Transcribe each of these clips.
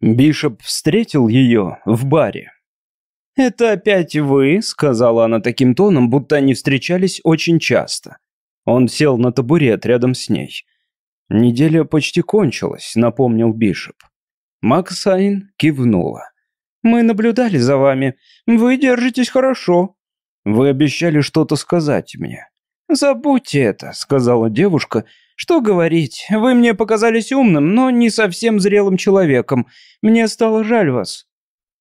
Бишоп встретил ее в баре. «Это опять вы?» — сказала она таким тоном, будто они встречались очень часто. Он сел на табурет рядом с ней. «Неделя почти кончилась», — напомнил Бишоп. Максайн кивнула. «Мы наблюдали за вами. Вы держитесь хорошо». «Вы обещали что-то сказать мне». «Забудьте это», — сказала девушка, — что говорить, вы мне показались умным, но не совсем зрелым человеком. Мне стало жаль вас».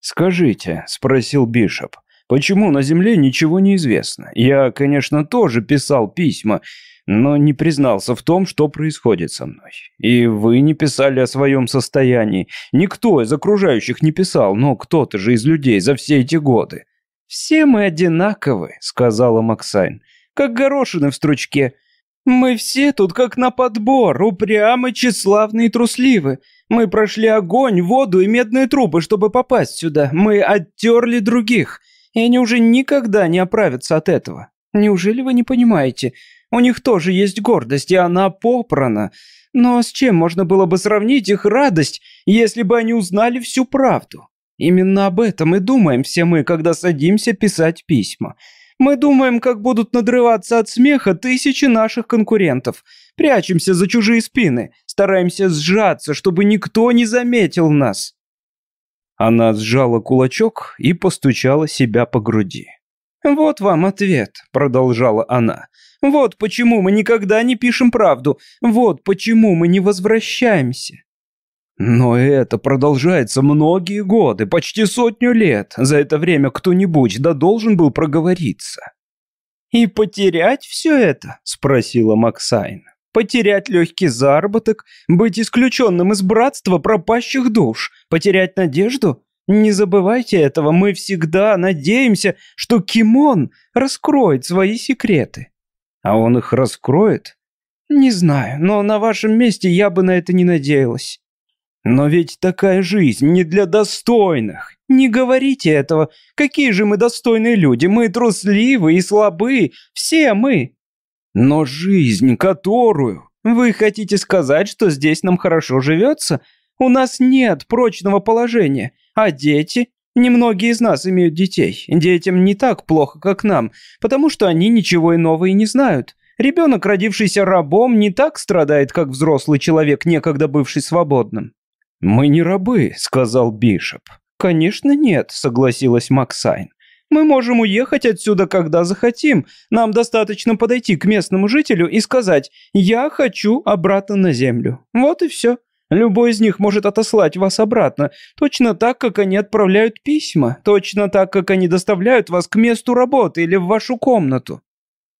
«Скажите», — спросил Бишоп, — «почему на Земле ничего не известно? Я, конечно, тоже писал письма, но не признался в том, что происходит со мной. И вы не писали о своем состоянии. Никто из окружающих не писал, но кто-то же из людей за все эти годы». «Все мы одинаковы», — сказала Максайн, — «как горошины в стручке». «Мы все тут как на подбор, упрямы, тщеславны и трусливы. Мы прошли огонь, воду и медные трубы, чтобы попасть сюда. Мы оттерли других, и они уже никогда не оправятся от этого. Неужели вы не понимаете? У них тоже есть гордость, и она попрана. Но с чем можно было бы сравнить их радость, если бы они узнали всю правду? Именно об этом и думаем все мы, когда садимся писать письма». Мы думаем, как будут надрываться от смеха тысячи наших конкурентов. Прячемся за чужие спины, стараемся сжаться, чтобы никто не заметил нас». Она сжала кулачок и постучала себя по груди. «Вот вам ответ», — продолжала она. «Вот почему мы никогда не пишем правду. Вот почему мы не возвращаемся. Но это продолжается многие годы, почти сотню лет. За это время кто-нибудь да должен был проговориться. «И потерять все это?» – спросила Максайн. «Потерять легкий заработок, быть исключенным из братства пропащих душ, потерять надежду? Не забывайте этого, мы всегда надеемся, что Кимон раскроет свои секреты». «А он их раскроет?» «Не знаю, но на вашем месте я бы на это не надеялась». Но ведь такая жизнь не для достойных. Не говорите этого. Какие же мы достойные люди? Мы трусливы и слабы. Все мы. Но жизнь, которую... Вы хотите сказать, что здесь нам хорошо живется? У нас нет прочного положения. А дети? Немногие из нас имеют детей. Детям не так плохо, как нам, потому что они ничего иного и не знают. Ребенок, родившийся рабом, не так страдает, как взрослый человек, некогда бывший свободным. «Мы не рабы», — сказал Бишоп. «Конечно нет», — согласилась Максайн. «Мы можем уехать отсюда, когда захотим. Нам достаточно подойти к местному жителю и сказать «Я хочу обратно на землю». Вот и все. Любой из них может отослать вас обратно, точно так, как они отправляют письма, точно так, как они доставляют вас к месту работы или в вашу комнату».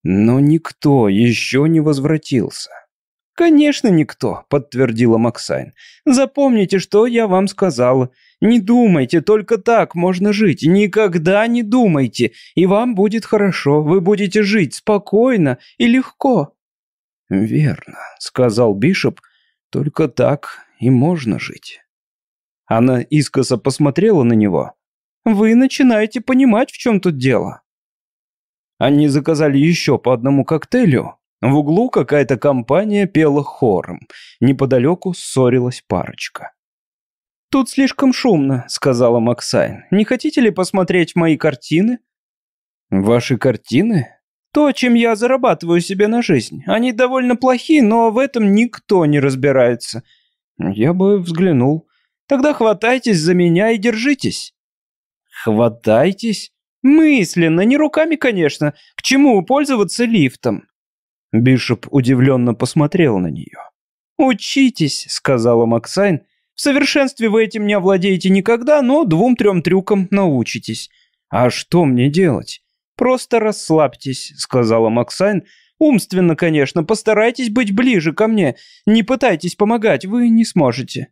Но никто еще не возвратился. «Конечно, никто», — подтвердила Максайн. «Запомните, что я вам сказала. Не думайте, только так можно жить. Никогда не думайте, и вам будет хорошо. Вы будете жить спокойно и легко». «Верно», — сказал Бишоп. «Только так и можно жить». Она искоса посмотрела на него. «Вы начинаете понимать, в чем тут дело». Они заказали еще по одному коктейлю, в углу какая-то компания пела хором. Неподалеку ссорилась парочка. «Тут слишком шумно», — сказала Максайн. «Не хотите ли посмотреть мои картины?» «Ваши картины?» «То, чем я зарабатываю себе на жизнь. Они довольно плохи, но в этом никто не разбирается». «Я бы взглянул». «Тогда хватайтесь за меня и держитесь». «Хватайтесь?» «Мысленно, не руками, конечно. К чему пользоваться лифтом?» Бишоп удивленно посмотрел на нее. «Учитесь», — сказала Максайн. «В совершенстве вы этим не овладеете никогда, но двум-трем трюкам научитесь». «А что мне делать?» «Просто расслабьтесь», — сказала Максайн. «Умственно, конечно, постарайтесь быть ближе ко мне. Не пытайтесь помогать, вы не сможете».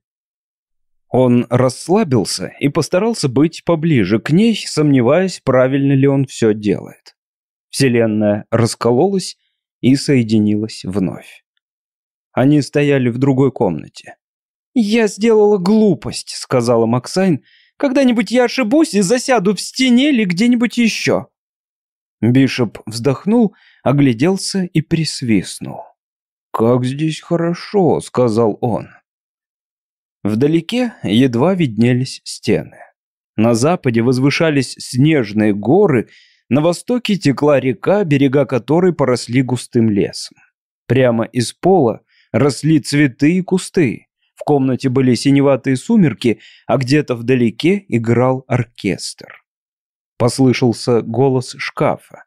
Он расслабился и постарался быть поближе к ней, сомневаясь, правильно ли он все делает. Вселенная раскололась, и соединилась вновь. Они стояли в другой комнате. «Я сделала глупость», — сказала Максайн. «Когда-нибудь я ошибусь и засяду в стене или где-нибудь еще». Бишоп вздохнул, огляделся и присвистнул. «Как здесь хорошо», — сказал он. Вдалеке едва виднелись стены. На западе возвышались снежные горы, на востоке текла река, берега которой поросли густым лесом. Прямо из пола росли цветы и кусты. В комнате были синеватые сумерки, а где-то вдалеке играл оркестр. Послышался голос шкафа.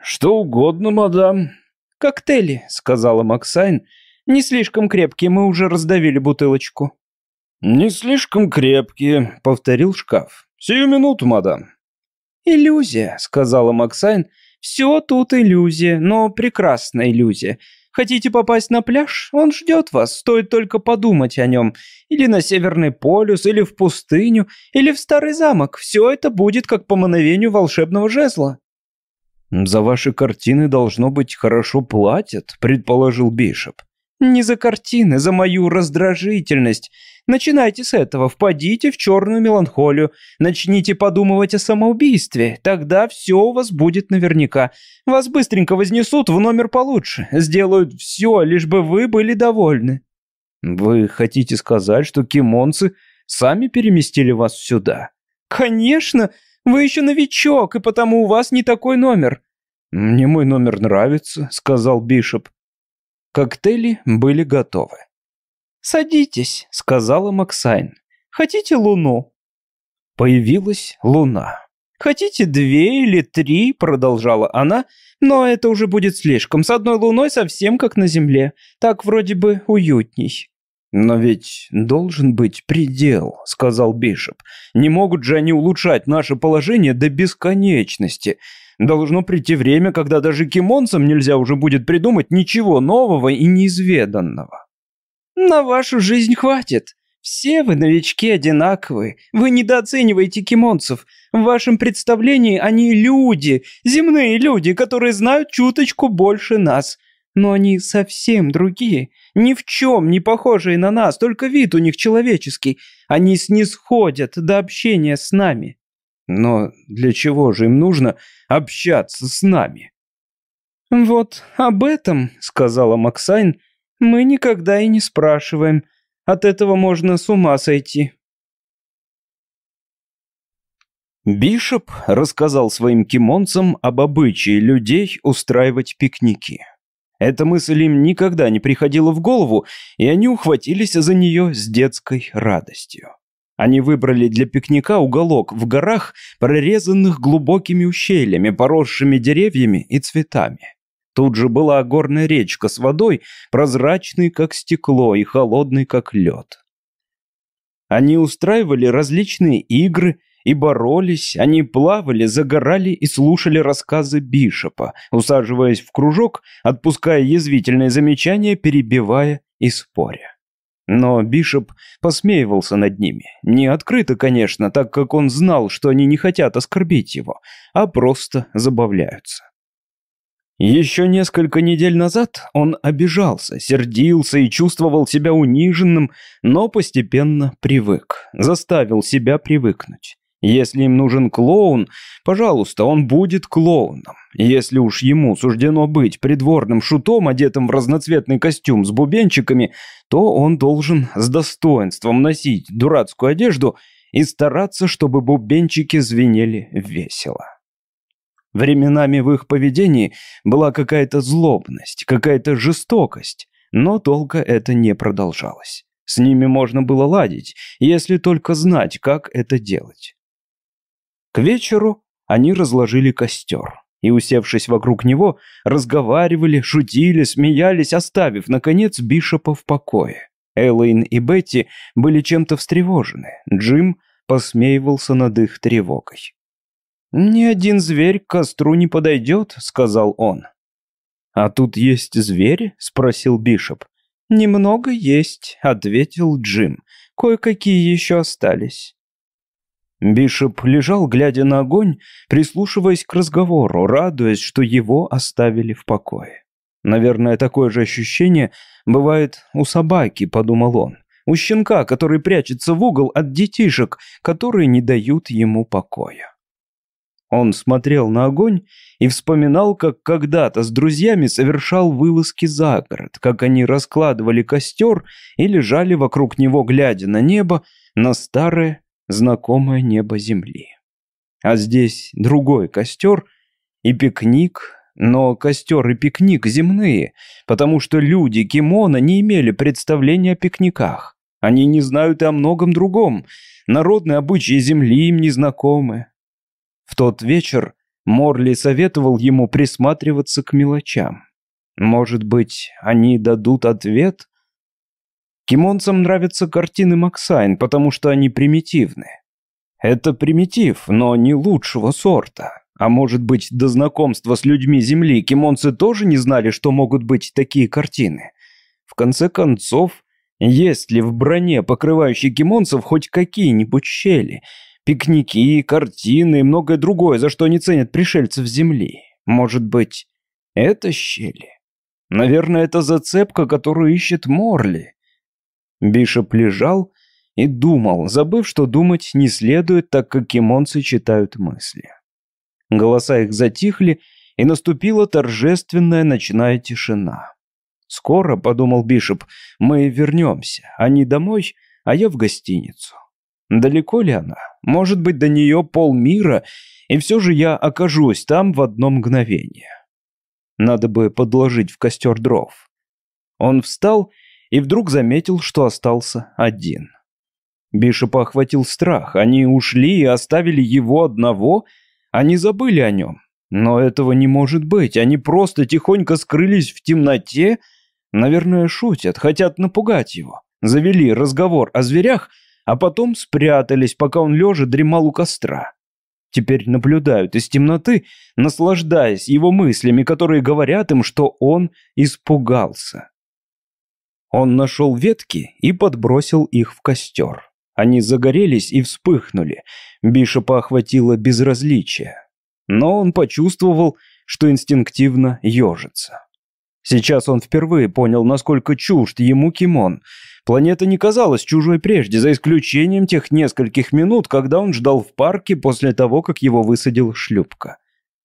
«Что угодно, мадам». «Коктейли», — сказала Максайн. «Не слишком крепкие, мы уже раздавили бутылочку». «Не слишком крепкие», — повторил шкаф. «Сию минуту, мадам». «Иллюзия», — сказала Максайн. «Все тут иллюзия, но прекрасная иллюзия. Хотите попасть на пляж? Он ждет вас, стоит только подумать о нем. Или на Северный полюс, или в пустыню, или в Старый замок. Все это будет как по мановению волшебного жезла». «За ваши картины, должно быть, хорошо платят», — предположил Бишоп. «Не за картины, за мою раздражительность. Начинайте с этого, впадите в черную меланхолию, начните подумывать о самоубийстве, тогда все у вас будет наверняка. Вас быстренько вознесут в номер получше, сделают все, лишь бы вы были довольны». «Вы хотите сказать, что кимонцы сами переместили вас сюда?» «Конечно, вы еще новичок, и потому у вас не такой номер». «Мне мой номер нравится», — сказал Бишоп. Коктейли были готовы. «Садитесь», — сказала Максайн. «Хотите луну?» Появилась луна. «Хотите две или три?» — продолжала она. «Но это уже будет слишком. С одной луной совсем как на земле. Так вроде бы уютней». «Но ведь должен быть предел», — сказал Бишоп. «Не могут же они улучшать наше положение до бесконечности. Должно прийти время, когда даже кимонцам нельзя уже будет придумать ничего нового и неизведанного». На вашу жизнь хватит. Все вы новички одинаковые. Вы недооцениваете кимонцев. В вашем представлении они люди, земные люди, которые знают чуточку больше нас. Но они совсем другие, ни в чем не похожие на нас, только вид у них человеческий. Они снисходят до общения с нами. Но для чего же им нужно общаться с нами? «Вот об этом», — сказала Максайн, мы никогда и не спрашиваем. От этого можно с ума сойти. Бишоп рассказал своим кимонцам об обычае людей устраивать пикники. Эта мысль им никогда не приходила в голову, и они ухватились за нее с детской радостью. Они выбрали для пикника уголок в горах, прорезанных глубокими ущельями, поросшими деревьями и цветами. Тут же была горная речка с водой, прозрачной, как стекло, и холодной, как лед. Они устраивали различные игры и боролись, они плавали, загорали и слушали рассказы Бишопа, усаживаясь в кружок, отпуская язвительные замечания, перебивая и споря. Но Бишоп посмеивался над ними. Не открыто, конечно, так как он знал, что они не хотят оскорбить его, а просто забавляются. Еще несколько недель назад он обижался, сердился и чувствовал себя униженным, но постепенно привык, заставил себя привыкнуть. Если им нужен клоун, пожалуйста, он будет клоуном. Если уж ему суждено быть придворным шутом, одетым в разноцветный костюм с бубенчиками, то он должен с достоинством носить дурацкую одежду и стараться, чтобы бубенчики звенели весело. Временами в их поведении была какая-то злобность, какая-то жестокость, но долго это не продолжалось. С ними можно было ладить, если только знать, как это делать. К вечеру они разложили костер и, усевшись вокруг него, разговаривали, шутили, смеялись, оставив, наконец, Бишопа в покое. Эллоин и Бетти были чем-то встревожены. Джим посмеивался над их тревогой. «Ни один зверь к костру не подойдет», — сказал он. «А тут есть звери?» — спросил Бишоп. «Немного есть», — ответил Джим. «Кое-какие еще остались». Бишоп лежал, глядя на огонь, прислушиваясь к разговору, радуясь, что его оставили в покое. «Наверное, такое же ощущение бывает у собаки», — подумал он. «У щенка, который прячется в угол от детишек, которые не дают ему покоя». Он смотрел на огонь и вспоминал, как когда-то с друзьями совершал вылазки за город, как они раскладывали костер и лежали вокруг него, глядя на небо, на старое, знакомое небо земли. А здесь другой костер и пикник, но костер и пикник земные, потому что люди кимона не имели представления о пикниках. Они не знают и о многом другом. Народные обычаи земли им не знакомы. В тот вечер Морли советовал ему присматриваться к мелочам. Может быть, они дадут ответ? Кимонцам нравятся картины Максайн, потому что они примитивны. Это примитив, но не лучшего сорта. А может быть, до знакомства с людьми Земли кимонцы тоже не знали, что могут быть такие картины? В конце концов, есть ли в броне, покрывающей кимонцев, хоть какие-нибудь щели? Пикники, картины и многое другое, за что они ценят пришельцев Земли. Может быть, это щели? Наверное, это зацепка, которую ищет Морли. Бишоп лежал и думал, забыв, что думать не следует, так как кимонцы читают мысли. Голоса их затихли, и наступила торжественная ночная тишина. «Скоро», — подумал Бишоп, — «мы вернемся. Они домой, а я в гостиницу». Далеко ли она? Может быть, до нее полмира, и все же я окажусь там в одно мгновение. Надо бы подложить в костер дров. Он встал и вдруг заметил, что остался один. Бишопа охватил страх. Они ушли и оставили его одного. Они забыли о нем. Но этого не может быть. Они просто тихонько скрылись в темноте. Наверное, шутят, хотят напугать его. Завели разговор о зверях — а потом спрятались, пока он лежа дремал у костра. Теперь наблюдают из темноты, наслаждаясь его мыслями, которые говорят им, что он испугался. Он нашел ветки и подбросил их в костер. Они загорелись и вспыхнули. Бишопа охватило безразличие. Но он почувствовал, что инстинктивно ежится. Сейчас он впервые понял, насколько чужд ему Кимон. Планета не казалась чужой прежде, за исключением тех нескольких минут, когда он ждал в парке после того, как его высадил шлюпка.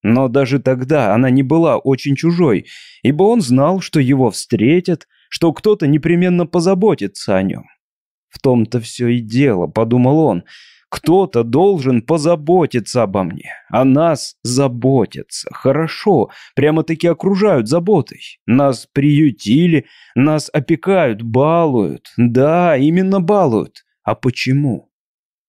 Но даже тогда она не была очень чужой, ибо он знал, что его встретят, что кто-то непременно позаботится о нем. В том-то все и дело, подумал он, кто-то должен позаботиться обо мне. О нас заботятся. Хорошо. Прямо-таки окружают заботой. Нас приютили, нас опекают, балуют. Да, именно балуют. А почему?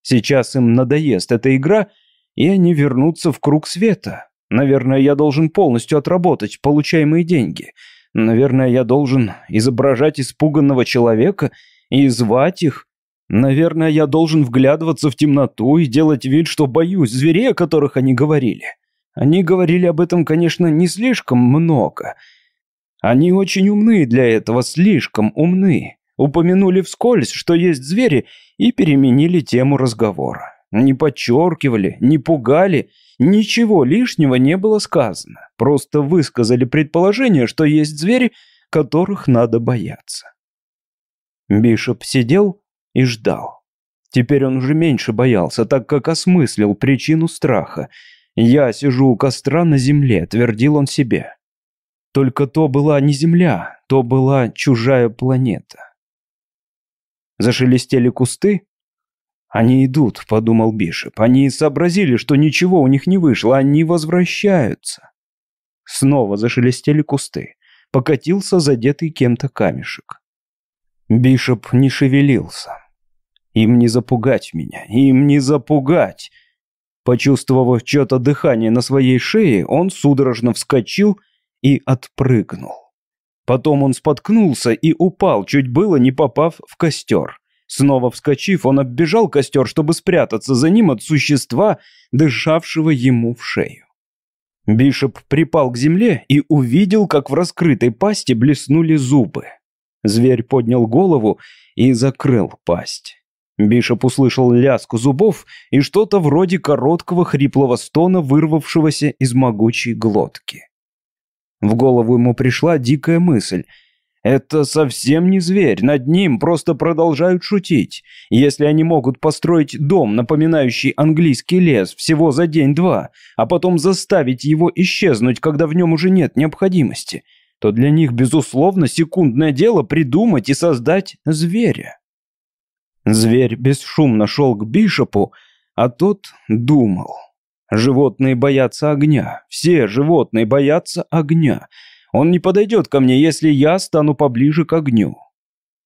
Сейчас им надоест эта игра, и они вернутся в круг света. Наверное, я должен полностью отработать получаемые деньги. Наверное, я должен изображать испуганного человека и звать их, Наверное, я должен вглядываться в темноту и делать вид, что боюсь зверей, о которых они говорили. Они говорили об этом, конечно, не слишком много. Они очень умны для этого, слишком умны. Упомянули вскользь, что есть звери, и переменили тему разговора. Не подчеркивали, не пугали, ничего лишнего не было сказано. Просто высказали предположение, что есть звери, которых надо бояться. Бишоп сидел и ждал. Теперь он уже меньше боялся, так как осмыслил причину страха. «Я сижу у костра на земле», — твердил он себе. Только то была не земля, то была чужая планета. Зашелестели кусты. «Они идут», — подумал Бишоп. «Они сообразили, что ничего у них не вышло, они возвращаются». Снова зашелестели кусты. Покатился задетый кем-то камешек. Бишоп не шевелился. Им не запугать меня, им не запугать. Почувствовав чье-то дыхание на своей шее, он судорожно вскочил и отпрыгнул. Потом он споткнулся и упал, чуть было не попав в костер. Снова вскочив, он оббежал костер, чтобы спрятаться за ним от существа, дышавшего ему в шею. Бишоп припал к земле и увидел, как в раскрытой пасти блеснули зубы. Зверь поднял голову и закрыл пасть. Бишоп услышал лязг зубов и что-то вроде короткого хриплого стона, вырвавшегося из могучей глотки. В голову ему пришла дикая мысль. Это совсем не зверь, над ним просто продолжают шутить. Если они могут построить дом, напоминающий английский лес, всего за день-два, а потом заставить его исчезнуть, когда в нем уже нет необходимости, то для них, безусловно, секундное дело придумать и создать зверя. Зверь бесшумно шел к Бишопу, а тот думал. Животные боятся огня, все животные боятся огня – он не подойдет ко мне, если я стану поближе к огню.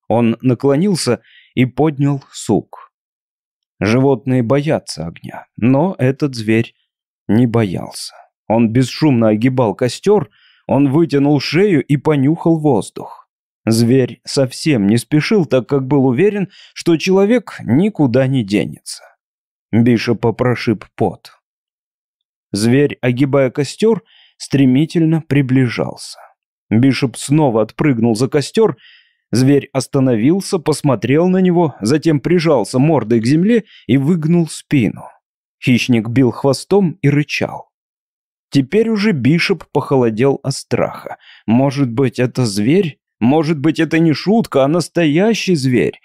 Он наклонился и поднял сук. Животные боятся огня, но этот зверь не боялся. Он бесшумно огибал костер, он вытянул шею и понюхал воздух. Зверь совсем не спешил, так как был уверен, что человек никуда не денется. Бишопа прошиб пот. Зверь, огибая костер, стремительно приближался. Бишоп снова отпрыгнул за костер, зверь остановился, посмотрел на него, затем прижался мордой к земле и выгнул спину. Хищник бил хвостом и рычал. Теперь уже Бишоп похолодел от страха. Может быть, это зверь? Может быть, это не шутка, а настоящий зверь?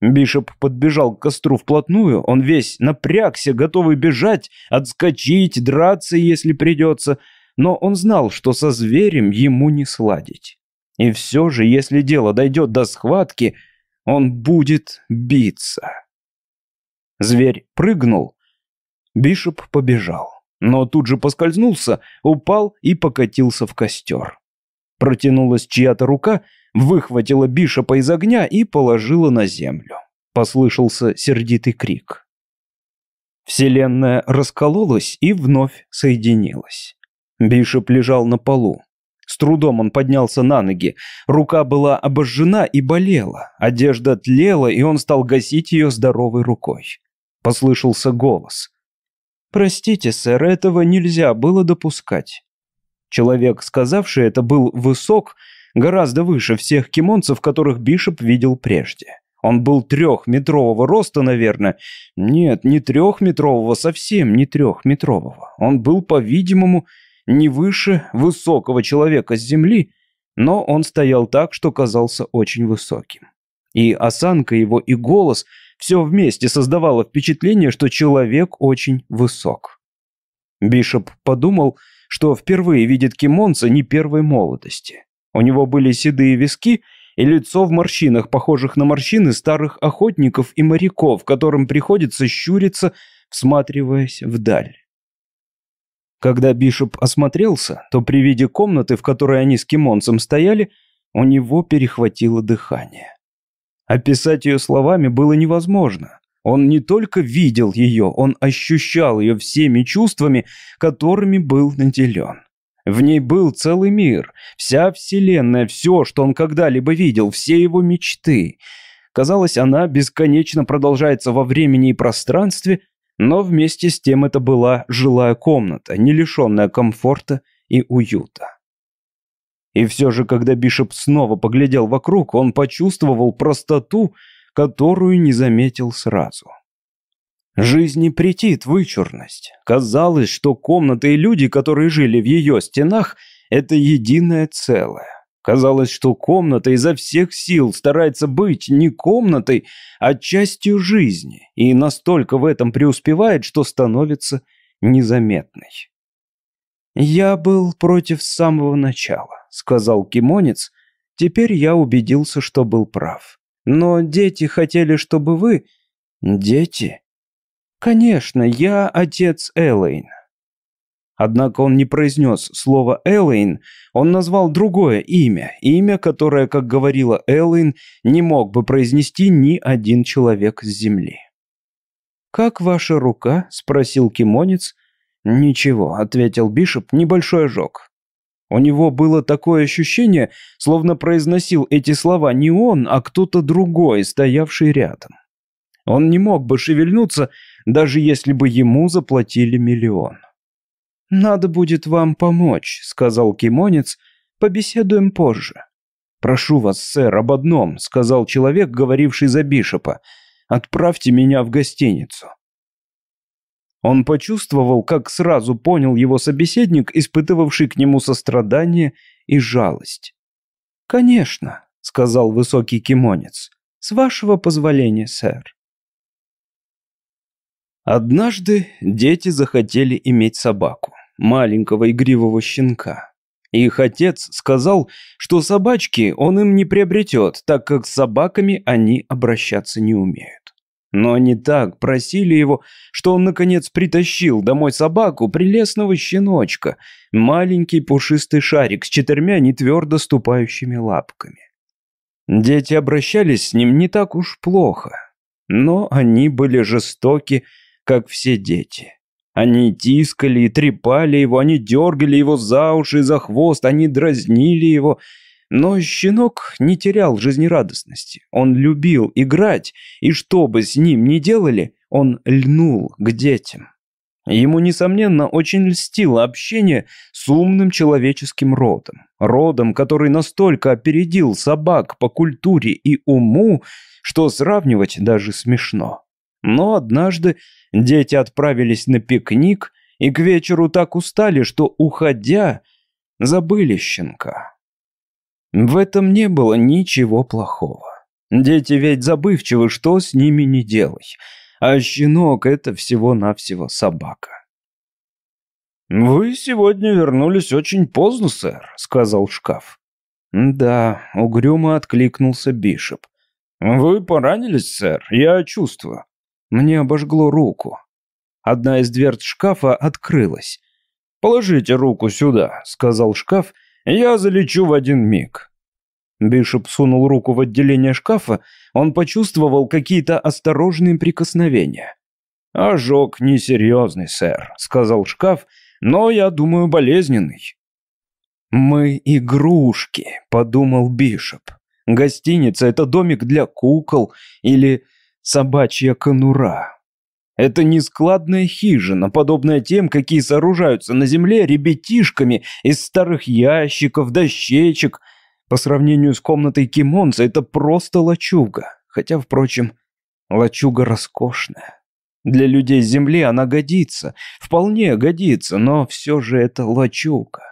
Бишоп подбежал к костру вплотную, он весь напрягся, готовый бежать, отскочить, драться, если придется – но он знал, что со зверем ему не сладить. И все же, если дело дойдет до схватки, он будет биться. Зверь прыгнул. Бишоп побежал, но тут же поскользнулся, упал и покатился в костер. Протянулась чья-то рука, выхватила Бишопа из огня и положила на землю. Послышался сердитый крик. Вселенная раскололась и вновь соединилась. Бишоп лежал на полу. С трудом он поднялся на ноги. Рука была обожжена и болела. Одежда тлела, и он стал гасить ее здоровой рукой. Послышался голос. «Простите, сэр, этого нельзя было допускать». Человек, сказавший это, был высок, гораздо выше всех кимонцев, которых Бишоп видел прежде. Он был трехметрового роста, наверное. Нет, не трехметрового, совсем не трехметрового. Он был, по-видимому, не выше высокого человека с земли, но он стоял так, что казался очень высоким. И осанка его, и голос все вместе создавало впечатление, что человек очень высок. Бишоп подумал, что впервые видит Кимонца не первой молодости. У него были седые виски и лицо в морщинах, похожих на морщины старых охотников и моряков, которым приходится щуриться, всматриваясь вдаль. Когда Бишоп осмотрелся, то при виде комнаты, в которой они с Кимонцем стояли, у него перехватило дыхание. Описать ее словами было невозможно. Он не только видел ее, он ощущал ее всеми чувствами, которыми был наделен. В ней был целый мир, вся вселенная, все, что он когда-либо видел, все его мечты. Казалось, она бесконечно продолжается во времени и пространстве, но вместе с тем это была жилая комната, не лишенная комфорта и уюта. И все же, когда Бишоп снова поглядел вокруг, он почувствовал простоту, которую не заметил сразу. Жизни претит вычурность. Казалось, что комната и люди, которые жили в ее стенах, это единое целое. Казалось, что комната изо всех сил старается быть не комнатой, а частью жизни, и настолько в этом преуспевает, что становится незаметной. «Я был против с самого начала», — сказал Кимонец. «Теперь я убедился, что был прав. Но дети хотели, чтобы вы...» «Дети?» «Конечно, я отец Элейн. Однако он не произнес слово Элэйн, он назвал другое имя, имя, которое, как говорила Элэйн, не мог бы произнести ни один человек с земли. «Как ваша рука?» – спросил кимонец. «Ничего», – ответил Бишоп, – «небольшой ожог». У него было такое ощущение, словно произносил эти слова не он, а кто-то другой, стоявший рядом. Он не мог бы шевельнуться, даже если бы ему заплатили миллион. «Надо будет вам помочь», — сказал Кимонец. «Побеседуем позже». «Прошу вас, сэр, об одном», — сказал человек, говоривший за Бишопа. «Отправьте меня в гостиницу». Он почувствовал, как сразу понял его собеседник, испытывавший к нему сострадание и жалость. «Конечно», сказал высокий кимонец. «С вашего позволения, сэр». Однажды дети захотели иметь собаку, маленького игривого щенка. Их отец сказал, что собачки он им не приобретет, так как с собаками они обращаться не умеют. Но они так просили его, что он, наконец, притащил домой собаку, прелестного щеночка, маленький пушистый шарик с четырьмя нетвердо ступающими лапками. Дети обращались с ним не так уж плохо, но они были жестоки, как все дети. Они тискали и трепали его, они дергали его за уши и за хвост, они дразнили его – но щенок не терял жизнерадостности. Он любил играть, и что бы с ним ни делали, он льнул к детям. Ему, несомненно, очень льстило общение с умным человеческим родом. Родом, который настолько опередил собак по культуре и уму, что сравнивать даже смешно. Но однажды дети отправились на пикник и к вечеру так устали, что, уходя, забыли щенка. В этом не было ничего плохого. Дети ведь забывчивы, что с ними не делай. А щенок — это всего-навсего собака. «Вы сегодня вернулись очень поздно, сэр», — сказал шкаф. «Да», — угрюмо откликнулся Бишоп. «Вы поранились, сэр? Я чувствую». Мне обожгло руку. Одна из дверц шкафа открылась. «Положите руку сюда», — сказал шкаф, — я залечу в один миг». Бишоп сунул руку в отделение шкафа, он почувствовал какие-то осторожные прикосновения. «Ожог несерьезный, сэр», — сказал шкаф, — «но, я думаю, болезненный». «Мы игрушки», — подумал Бишоп. «Гостиница — это домик для кукол или собачья конура». Это нескладная хижина, подобная тем, какие сооружаются на земле ребятишками из старых ящиков, дощечек. По сравнению с комнатой Кимонца это просто лачуга. Хотя, впрочем, лачуга роскошная. Для людей с земли она годится, вполне годится, но все же это лачуга.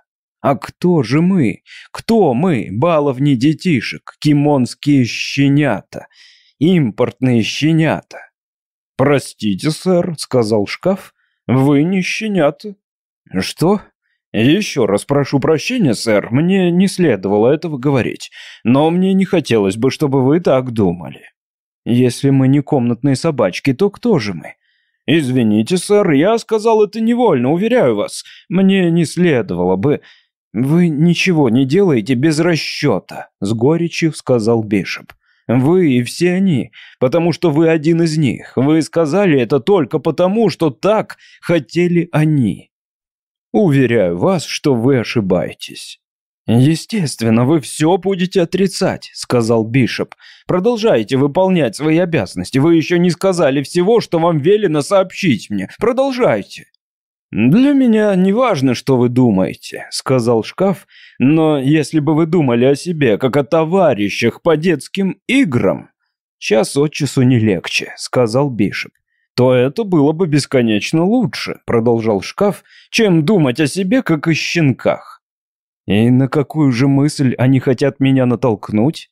А кто же мы? Кто мы, баловни детишек, кимонские щенята, импортные щенята? «Простите, сэр», — сказал шкаф, — «вы не щенята». «Что?» «Еще раз прошу прощения, сэр, мне не следовало этого говорить, но мне не хотелось бы, чтобы вы так думали». «Если мы не комнатные собачки, то кто же мы?» «Извините, сэр, я сказал это невольно, уверяю вас. Мне не следовало бы...» «Вы ничего не делаете без расчета», — с горечью сказал Бишоп. Вы и все они, потому что вы один из них. Вы сказали это только потому, что так хотели они. Уверяю вас, что вы ошибаетесь. «Естественно, вы все будете отрицать», — сказал Бишоп. «Продолжайте выполнять свои обязанности. Вы еще не сказали всего, что вам велено сообщить мне. Продолжайте». «Для меня не важно, что вы думаете», — сказал шкаф, «но если бы вы думали о себе, как о товарищах по детским играм...» «Час от часу не легче», — сказал Бишоп. «То это было бы бесконечно лучше», — продолжал шкаф, «чем думать о себе, как о щенках». «И на какую же мысль они хотят меня натолкнуть?»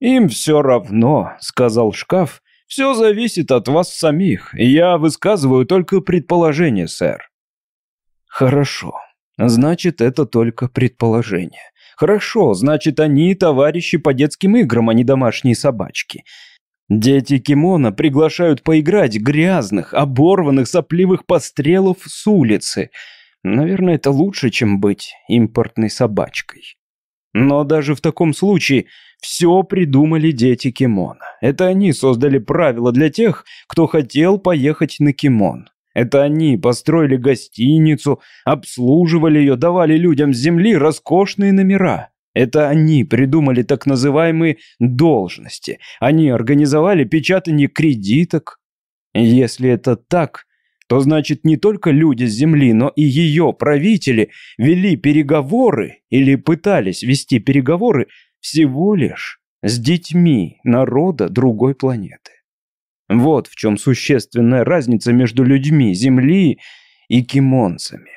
«Им все равно», — сказал шкаф, «все зависит от вас самих. Я высказываю только предположение, сэр». Хорошо. Значит, это только предположение. Хорошо, значит, они товарищи по детским играм, а не домашние собачки. Дети кимона приглашают поиграть грязных, оборванных, сопливых пострелов с улицы. Наверное, это лучше, чем быть импортной собачкой. Но даже в таком случае все придумали дети кимона. Это они создали правила для тех, кто хотел поехать на кимон. Это они построили гостиницу, обслуживали ее, давали людям с земли роскошные номера. Это они придумали так называемые должности. Они организовали печатание кредиток. Если это так, то значит не только люди с земли, но и ее правители вели переговоры или пытались вести переговоры всего лишь с детьми народа другой планеты. Вот в чем существенная разница между людьми Земли и кимонцами.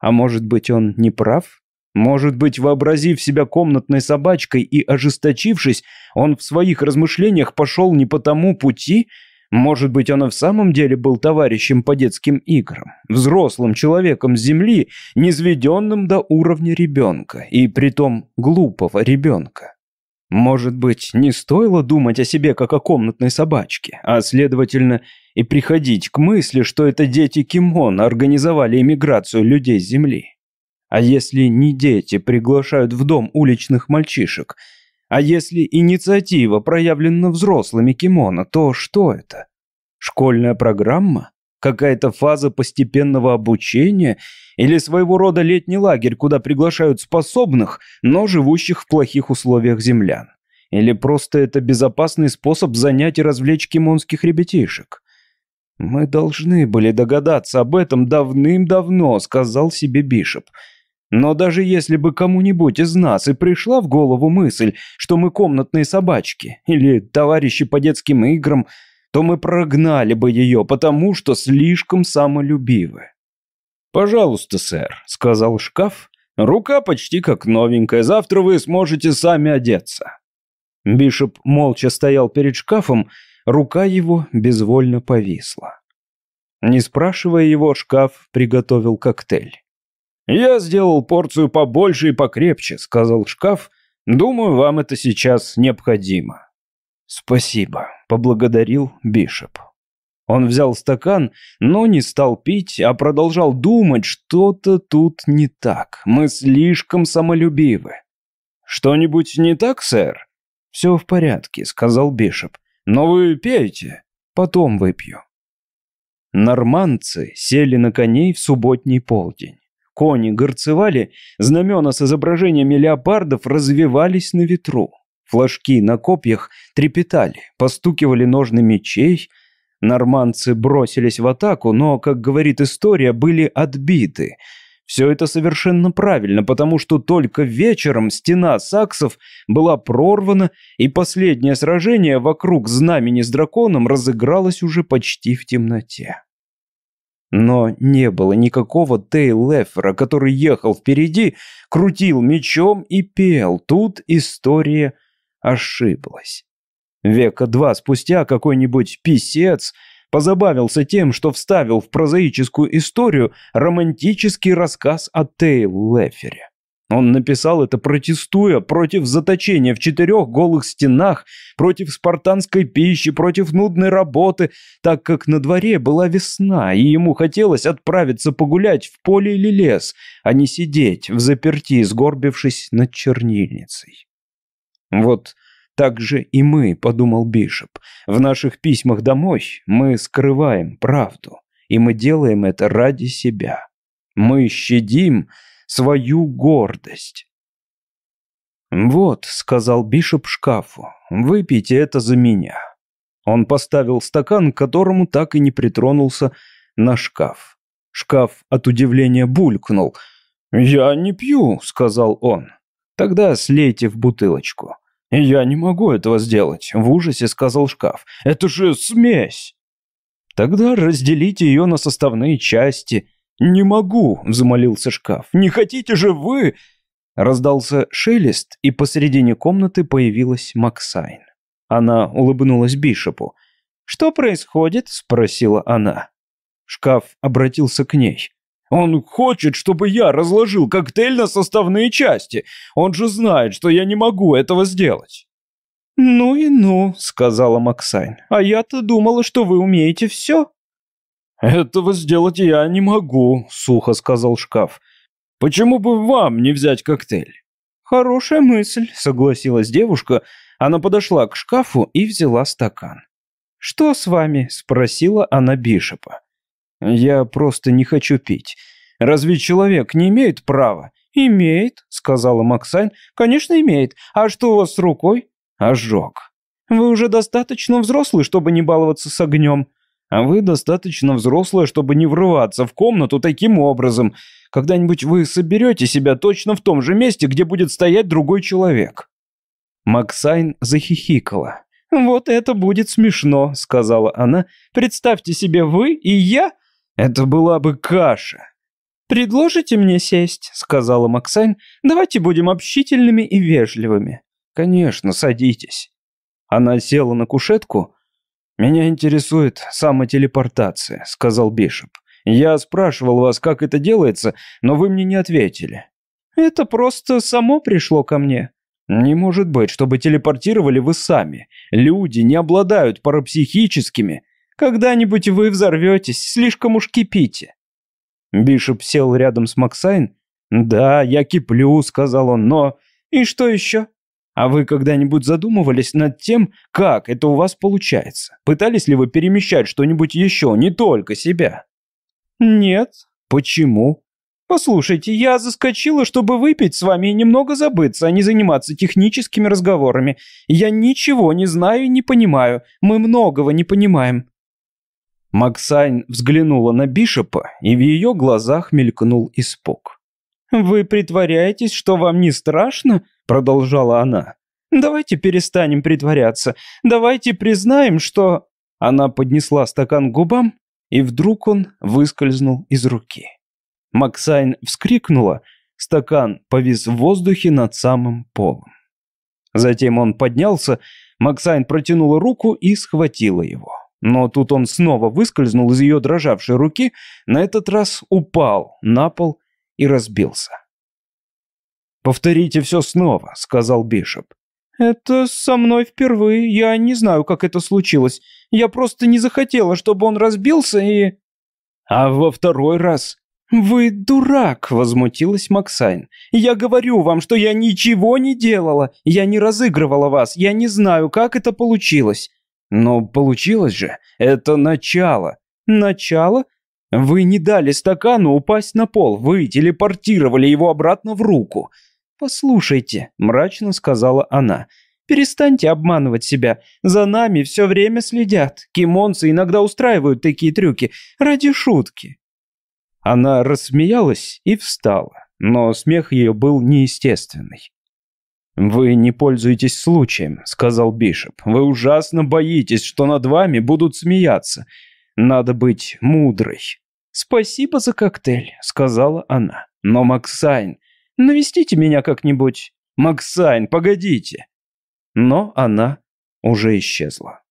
А может быть, он не прав? Может быть, вообразив себя комнатной собачкой и ожесточившись, он в своих размышлениях пошел не по тому пути? Может быть, он и в самом деле был товарищем по детским играм, взрослым человеком с земли, низведенным до уровня ребенка, и притом глупого ребенка? Может быть, не стоило думать о себе как о комнатной собачке, а, следовательно, и приходить к мысли, что это дети Кимон организовали эмиграцию людей с Земли? А если не дети приглашают в дом уличных мальчишек? А если инициатива проявлена взрослыми кимоно, то что это? Школьная программа? Какая-то фаза постепенного обучения? Или своего рода летний лагерь, куда приглашают способных, но живущих в плохих условиях землян? Или просто это безопасный способ занять и развлечь кимонских ребятишек? «Мы должны были догадаться об этом давным-давно», — сказал себе Бишоп. Но даже если бы кому-нибудь из нас и пришла в голову мысль, что мы комнатные собачки или товарищи по детским играм, то мы прогнали бы ее, потому что слишком самолюбивы. «Пожалуйста, сэр», — сказал шкаф. «Рука почти как новенькая, завтра вы сможете сами одеться». Бишоп молча стоял перед шкафом, рука его безвольно повисла. Не спрашивая его, шкаф приготовил коктейль. «Я сделал порцию побольше и покрепче», — сказал шкаф. «Думаю, вам это сейчас необходимо». «Спасибо», — поблагодарил Бишоп. Он взял стакан, но не стал пить, а продолжал думать, что-то тут не так. Мы слишком самолюбивы. «Что-нибудь не так, сэр?» «Все в порядке», — сказал Бишоп. «Но вы пейте. Потом выпью». Нормандцы сели на коней в субботний полдень. Кони горцевали, знамена с изображениями леопардов развивались на ветру. Флажки на копьях трепетали, постукивали ножны мечей. Нормандцы бросились в атаку, но, как говорит история, были отбиты. Все это совершенно правильно, потому что только вечером стена саксов была прорвана, и последнее сражение вокруг знамени с драконом разыгралось уже почти в темноте. Но не было никакого Тейл Леффера, который ехал впереди, крутил мечом и пел. Тут история ошиблась. Века два спустя какой-нибудь писец позабавился тем, что вставил в прозаическую историю романтический рассказ о Тейл Леффере. Он написал это протестуя против заточения в четырех голых стенах, против спартанской пищи, против нудной работы, так как на дворе была весна, и ему хотелось отправиться погулять в поле или лес, а не сидеть в заперти, сгорбившись над чернильницей. Вот так же и мы, подумал Бишоп, в наших письмах домой мы скрываем правду, и мы делаем это ради себя. Мы щадим свою гордость. «Вот», — сказал Бишоп шкафу, — «выпейте это за меня». Он поставил стакан, к которому так и не притронулся, на шкаф. Шкаф от удивления булькнул. «Я не пью», — сказал он. «Тогда слейте в бутылочку». «Я не могу этого сделать», — в ужасе сказал шкаф. «Это же смесь». «Тогда разделите ее на составные части «Не могу», — взмолился шкаф. «Не хотите же вы...» Раздался шелест, и посередине комнаты появилась Максайн. Она улыбнулась Бишопу. «Что происходит?» — спросила она. Шкаф обратился к ней. «Он хочет, чтобы я разложил коктейль на составные части. Он же знает, что я не могу этого сделать». «Ну и ну», — сказала Максайн. «А я-то думала, что вы умеете все». «Этого сделать я не могу», — сухо сказал шкаф. «Почему бы вам не взять коктейль?» «Хорошая мысль», — согласилась девушка. Она подошла к шкафу и взяла стакан. «Что с вами?» — спросила она Бишопа. «Я просто не хочу пить. Разве человек не имеет права?» «Имеет», — сказала Максайн. «Конечно, имеет. А что у вас с рукой?» «Ожог». «Вы уже достаточно взрослый, чтобы не баловаться с огнем». А вы достаточно взрослая, чтобы не врываться в комнату таким образом. Когда-нибудь вы соберете себя точно в том же месте, где будет стоять другой человек». Максайн захихикала. «Вот это будет смешно», — сказала она. «Представьте себе, вы и я...» «Это была бы каша». «Предложите мне сесть», — сказала Максайн. «Давайте будем общительными и вежливыми». «Конечно, садитесь». Она села на кушетку. «Меня интересует самотелепортация», — сказал Бишоп. «Я спрашивал вас, как это делается, но вы мне не ответили». «Это просто само пришло ко мне». «Не может быть, чтобы телепортировали вы сами. Люди не обладают парапсихическими». «Когда-нибудь вы взорветесь, слишком уж кипите». Бишоп сел рядом с Максайн. «Да, я киплю», — сказал он, — «но...» «И что еще?» «А вы когда-нибудь задумывались над тем, как это у вас получается? Пытались ли вы перемещать что-нибудь еще, не только себя?» «Нет». «Почему?» «Послушайте, я заскочила, чтобы выпить с вами и немного забыться, а не заниматься техническими разговорами. Я ничего не знаю и не понимаю. Мы многого не понимаем». Максайн взглянула на Бишопа, и в ее глазах мелькнул испуг. «Вы притворяетесь, что вам не страшно?» – продолжала она. «Давайте перестанем притворяться. Давайте признаем, что...» Она поднесла стакан к губам, и вдруг он выскользнул из руки. Максайн вскрикнула, стакан повис в воздухе над самым полом. Затем он поднялся, Максайн протянула руку и схватила его. Но тут он снова выскользнул из ее дрожавшей руки, на этот раз упал на пол и разбился. «Повторите все снова», — сказал Бишоп. «Это со мной впервые. Я не знаю, как это случилось. Я просто не захотела, чтобы он разбился и...» «А во второй раз?» «Вы дурак!» — возмутилась Максайн. «Я говорю вам, что я ничего не делала. Я не разыгрывала вас. Я не знаю, как это получилось. Но получилось же. Это начало. Начало? Вы не дали стакану упасть на пол. Вы телепортировали его обратно в руку. Послушайте, мрачно сказала она. Перестаньте обманывать себя. За нами все время следят. Кимонцы иногда устраивают такие трюки. Ради шутки. Она рассмеялась и встала, но смех ее был неестественный. «Вы не пользуетесь случаем», — сказал Бишоп. «Вы ужасно боитесь, что над вами будут смеяться. Надо быть мудрой». «Спасибо за коктейль», — сказала она. «Но, Максайн, навестите меня как-нибудь». «Максайн, погодите». Но она уже исчезла.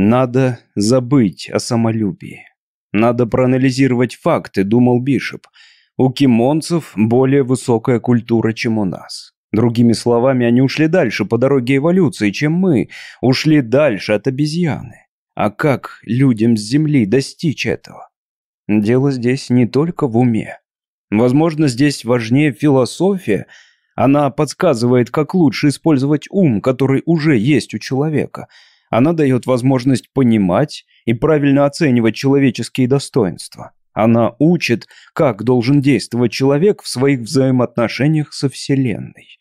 Надо забыть о самолюбии. Надо проанализировать факты, думал Бишоп. У кимонцев более высокая культура, чем у нас. Другими словами, они ушли дальше по дороге эволюции, чем мы, ушли дальше от обезьяны. А как людям с Земли достичь этого? Дело здесь не только в уме. Возможно, здесь важнее философия. Она подсказывает, как лучше использовать ум, который уже есть у человека. Она дает возможность понимать и правильно оценивать человеческие достоинства. Она учит, как должен действовать человек в своих взаимоотношениях со Вселенной.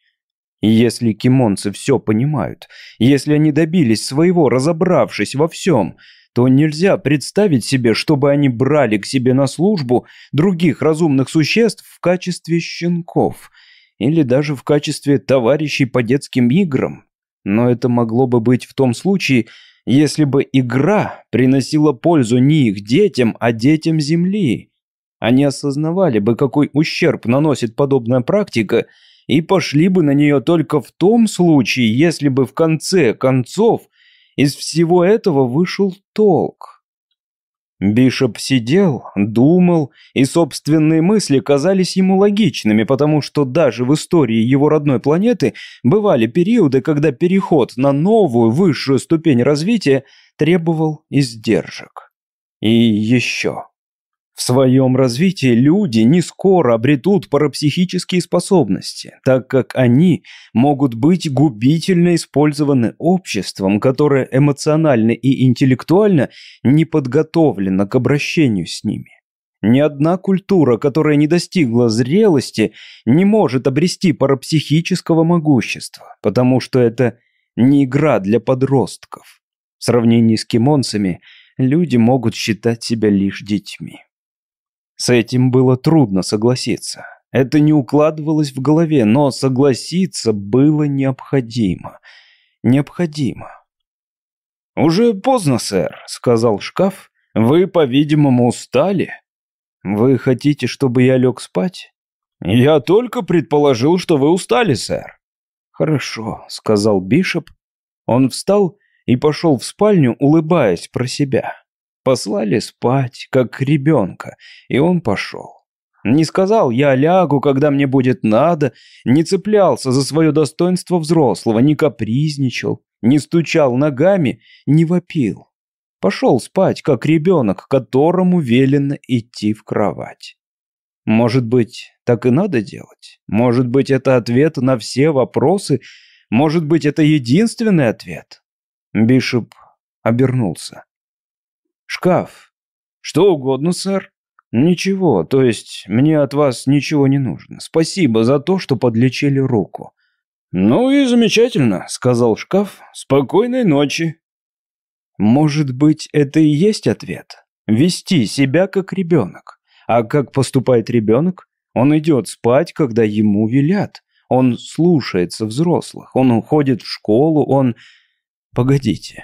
И если кимонцы все понимают, если они добились своего, разобравшись во всем, то нельзя представить себе, чтобы они брали к себе на службу других разумных существ в качестве щенков или даже в качестве товарищей по детским играм. Но это могло бы быть в том случае, если бы игра приносила пользу не их детям, а детям Земли. Они осознавали бы, какой ущерб наносит подобная практика, и пошли бы на нее только в том случае, если бы в конце концов из всего этого вышел толк. Бишоп сидел, думал, и собственные мысли казались ему логичными, потому что даже в истории его родной планеты бывали периоды, когда переход на новую, высшую ступень развития требовал издержек. И еще. В своем развитии люди не скоро обретут парапсихические способности, так как они могут быть губительно использованы обществом, которое эмоционально и интеллектуально не подготовлено к обращению с ними. Ни одна культура, которая не достигла зрелости, не может обрести парапсихического могущества, потому что это не игра для подростков. В сравнении с кимонцами люди могут считать себя лишь детьми. С этим было трудно согласиться. Это не укладывалось в голове, но согласиться было необходимо. Необходимо. «Уже поздно, сэр», — сказал шкаф. «Вы, по-видимому, устали?» «Вы хотите, чтобы я лег спать?» «Я только предположил, что вы устали, сэр». «Хорошо», — сказал Бишоп. Он встал и пошел в спальню, улыбаясь про себя. Послали спать, как ребенка, и он пошел. Не сказал «я лягу, когда мне будет надо», не цеплялся за свое достоинство взрослого, не капризничал, не стучал ногами, не вопил. Пошел спать, как ребенок, которому велено идти в кровать. Может быть, так и надо делать? Может быть, это ответ на все вопросы? Может быть, это единственный ответ? Бишоп обернулся. «Шкаф. Что угодно, сэр?» «Ничего, то есть мне от вас ничего не нужно. Спасибо за то, что подлечили руку». «Ну и замечательно», — сказал шкаф. «Спокойной ночи». Может быть, это и есть ответ? Вести себя как ребенок. А как поступает ребенок? Он идет спать, когда ему велят. Он слушается взрослых. Он уходит в школу, он... Погодите.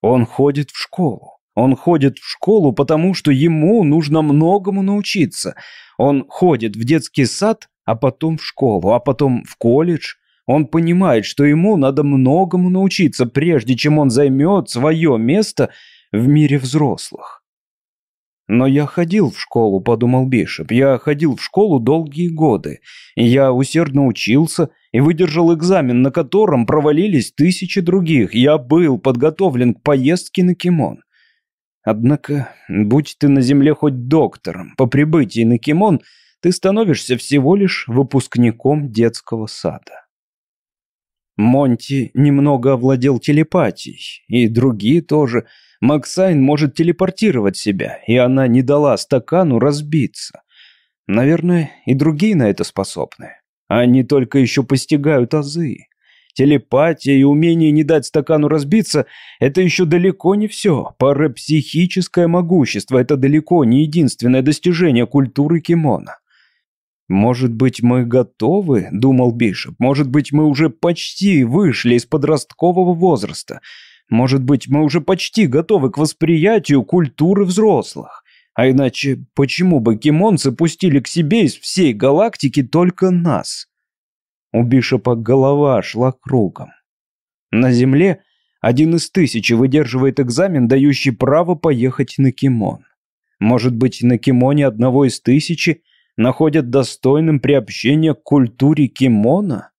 Он ходит в школу. Он ходит в школу, потому что ему нужно многому научиться. Он ходит в детский сад, а потом в школу, а потом в колледж. Он понимает, что ему надо многому научиться, прежде чем он займет свое место в мире взрослых. «Но я ходил в школу», — подумал Бишоп. «Я ходил в школу долгие годы. Я усердно учился и выдержал экзамен, на котором провалились тысячи других. Я был подготовлен к поездке на Кимон. Однако, будь ты на земле хоть доктором, по прибытии на Кимон ты становишься всего лишь выпускником детского сада. Монти немного овладел телепатией, и другие тоже. Максайн может телепортировать себя, и она не дала стакану разбиться. Наверное, и другие на это способны. Они только еще постигают азы. Телепатия и умение не дать стакану разбиться – это еще далеко не все. Парапсихическое могущество – это далеко не единственное достижение культуры кимона. «Может быть, мы готовы?» – думал Бишоп. «Может быть, мы уже почти вышли из подросткового возраста. Может быть, мы уже почти готовы к восприятию культуры взрослых. А иначе, почему бы кимонцы пустили к себе из всей галактики только нас?» У Бишопа голова шла кругом. На Земле один из тысячи выдерживает экзамен, дающий право поехать на Кимон. Может быть, на Кимоне одного из тысячи находят достойным приобщения к культуре Кимона?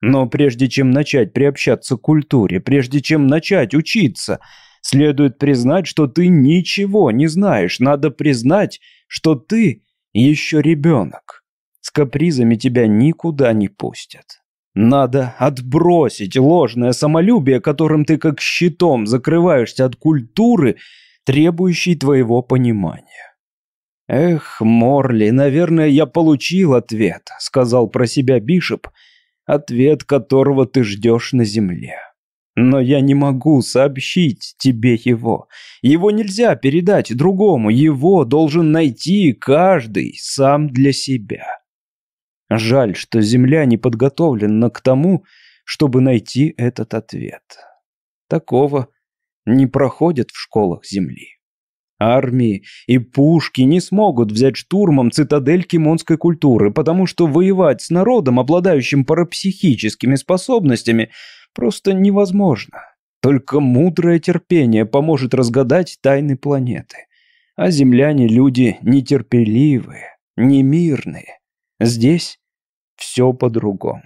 Но прежде чем начать приобщаться к культуре, прежде чем начать учиться, следует признать, что ты ничего не знаешь. Надо признать, что ты еще ребенок. С капризами тебя никуда не пустят. Надо отбросить ложное самолюбие, которым ты как щитом закрываешься от культуры, требующей твоего понимания. «Эх, Морли, наверное, я получил ответ», — сказал про себя Бишоп, «ответ которого ты ждешь на земле». Но я не могу сообщить тебе его. Его нельзя передать другому, его должен найти каждый сам для себя. Жаль, что Земля не подготовлена к тому, чтобы найти этот ответ. Такого не проходят в школах Земли. Армии и пушки не смогут взять штурмом цитадель кимонской культуры, потому что воевать с народом, обладающим парапсихическими способностями, просто невозможно. Только мудрое терпение поможет разгадать тайны планеты. А земляне люди нетерпеливые, немирные. Здесь все по-другому.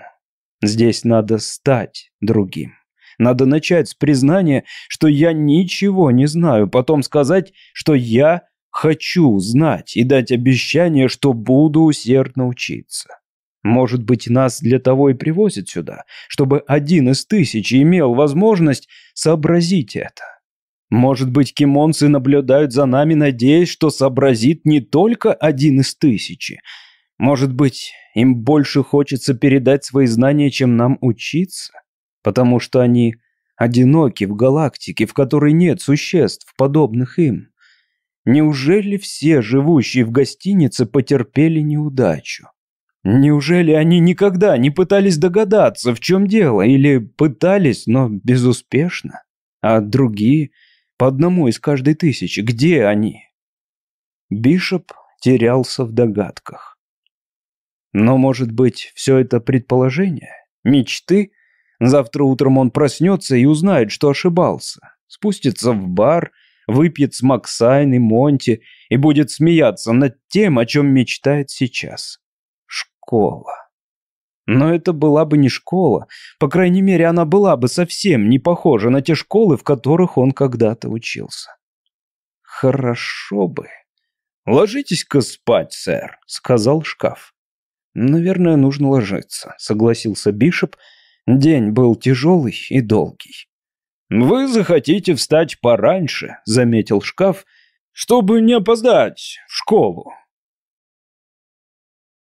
Здесь надо стать другим. Надо начать с признания, что я ничего не знаю, потом сказать, что я хочу знать и дать обещание, что буду усердно учиться. Может быть, нас для того и привозят сюда, чтобы один из тысячи имел возможность сообразить это. Может быть, кимонцы наблюдают за нами, надеясь, что сообразит не только один из тысячи, может быть, им больше хочется передать свои знания, чем нам учиться? Потому что они одиноки в галактике, в которой нет существ, подобных им. Неужели все живущие в гостинице потерпели неудачу? Неужели они никогда не пытались догадаться, в чем дело, или пытались, но безуспешно? А другие, по одному из каждой тысячи, где они? Бишоп терялся в догадках. Но, может быть, все это предположение? Мечты? Завтра утром он проснется и узнает, что ошибался. Спустится в бар, выпьет с Максайн и Монти и будет смеяться над тем, о чем мечтает сейчас. Школа. Но это была бы не школа. По крайней мере, она была бы совсем не похожа на те школы, в которых он когда-то учился. Хорошо бы. «Ложитесь-ка спать, сэр», — сказал шкаф. «Наверное, нужно ложиться», — согласился Бишоп. День был тяжелый и долгий. «Вы захотите встать пораньше», — заметил шкаф, — «чтобы не опоздать в школу.